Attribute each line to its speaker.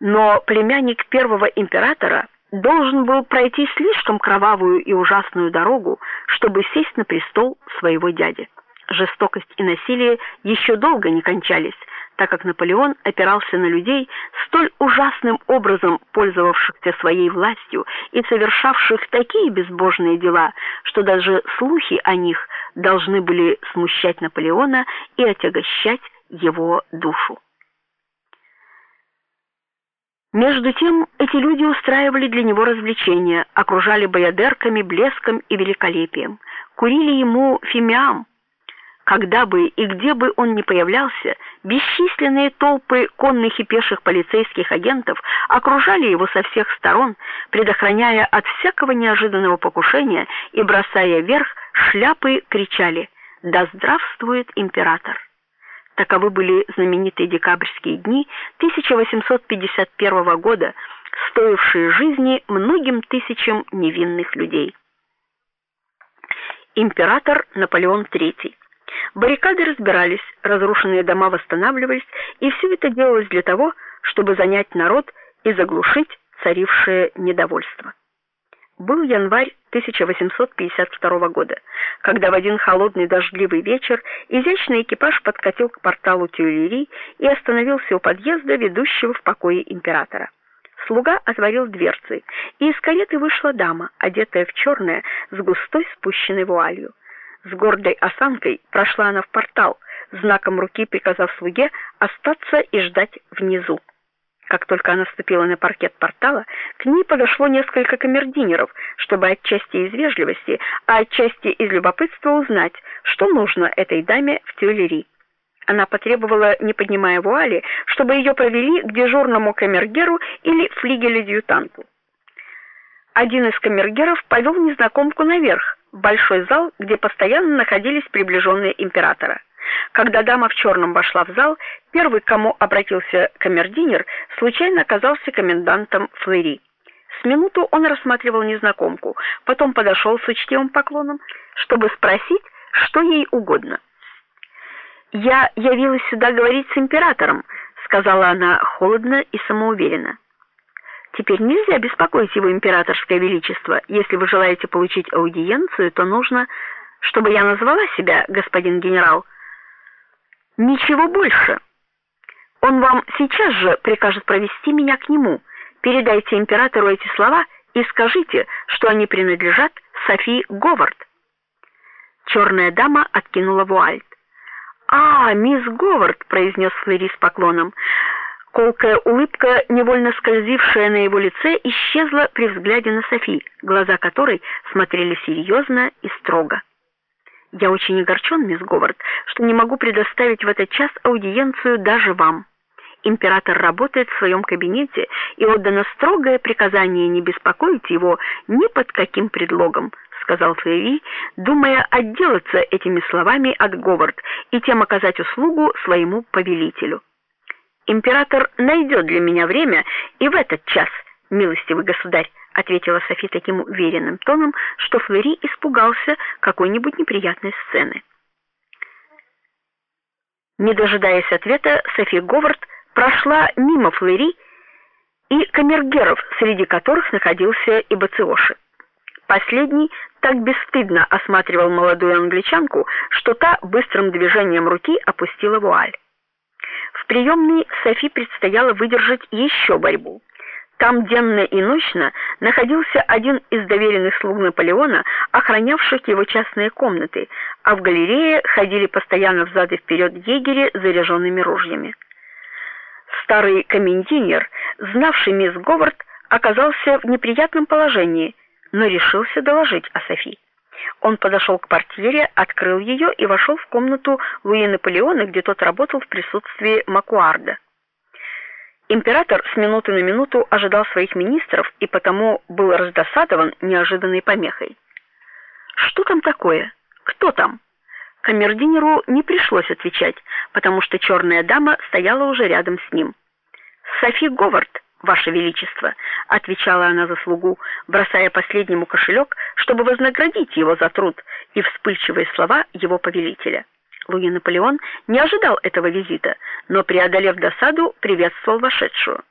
Speaker 1: Но племянник первого императора должен был пройти слишком кровавую и ужасную дорогу, чтобы сесть на престол своего дяди. Жестокость и насилие еще долго не кончались, так как Наполеон опирался на людей, столь ужасным образом пользовавшихся своей властью и совершавших такие безбожные дела, что даже слухи о них должны были смущать Наполеона и отягощать его душу. Между тем, эти люди устраивали для него развлечения, окружали баядерками, блеском и великолепием, курили ему фимиам. Когда бы и где бы он ни появлялся, бесчисленные толпы конных и пеших полицейских агентов окружали его со всех сторон, предохраняя от всякого неожиданного покушения и бросая вверх шляпы, кричали: "Да здравствует император!" Таковы были знаменитые декабрьские дни 1851 года, стоившие жизни многим тысячам невинных людей. Император Наполеон III. Баррикады разбирались, разрушенные дома восстанавливались, и все это делалось для того, чтобы занять народ и заглушить царившее недовольство. Был январь 1852 года, когда в один холодный дождливый вечер изящный экипаж подкатил к порталу Тюильри и остановился у подъезда, ведущего в покои императора. Слуга отворил дверцы, и из кареты вышла дама, одетая в черное с густой спущенной вуалью. С гордой осанкой прошла она в портал, знаком руки приказав слуге остаться и ждать внизу. Как только она ступила на паркет портала, к ней подошло несколько камердинеров, чтобы отчасти из вежливости, а отчасти из любопытства узнать, что нужно этой даме в Тюильри. Она потребовала, не поднимая вуали, чтобы ее провели к дежурному камергеру или флигель-адъютанту. Один из камергеров повел незнакомку наверх, в большой зал, где постоянно находились приближенные императора. Когда дама в черном вошла в зал, первый, к кому обратился камердинер, случайно оказался комендантом Флери. С минуту он рассматривал незнакомку, потом подошел с учтивым поклоном, чтобы спросить, что ей угодно. "Я явилась сюда говорить с императором", сказала она холодно и самоуверенно. Теперь нельзя беспокоить его императорское величество. Если вы желаете получить аудиенцию, то нужно, чтобы я назвала себя господин генерал. Ничего больше. Он вам сейчас же прикажет провести меня к нему. Передайте императору эти слова и скажите, что они принадлежат Софи Говард. Черная дама откинула вуаль. "А, мисс Говард", произнес Флери с поклоном. Колкая улыбка, невольно скользившая на его лице, исчезла при взгляде на Софи, глаза которой смотрели серьезно и строго. Я очень огорчен, мисс Говард, что не могу предоставить в этот час аудиенцию даже вам. Император работает в своем кабинете, и отдано строгое приказание не беспокоить его ни под каким предлогом, сказал Флери, думая отделаться этими словами от Говард и тем оказать услугу своему повелителю. Император найдет для меня время и в этот час, милостивый государь, ответила Софи таким уверенным тоном, что Флери испугался какой-нибудь неприятной сцены. Не дожидаясь ответа, Софи Говард прошла мимо Флери и камергеров, среди которых находился и Бациоши. Последний так бесстыдно осматривал молодую англичанку, что та быстрым движением руки опустила вуаль. В приемной Софи предстояло выдержать еще борьбу. Там денно и ночно находился один из доверенных слуг Наполеона, охранявших его частные комнаты, а в галерее ходили постоянно взад и вперед егери с заряженными ружьями. Старый комендинер, знавший мисс Говард, оказался в неприятном положении, но решился доложить о Софи. Он подошел к портьере, открыл ее и вошел в комнату Луи Наполеона, где тот работал в присутствии Макуарда. Император с минуты на минуту ожидал своих министров и потому был раздосадован неожиданной помехой. Что там такое? Кто там? Камердинеру не пришлось отвечать, потому что черная дама стояла уже рядом с ним. Софи Говард, ваше величество, отвечала она за слугу, бросая последнему кошелек, чтобы вознаградить его за труд и вспыльчивые слова его повелителя. Луи Наполеон не ожидал этого визита, но преодолев досаду, приветствовал вошедшую.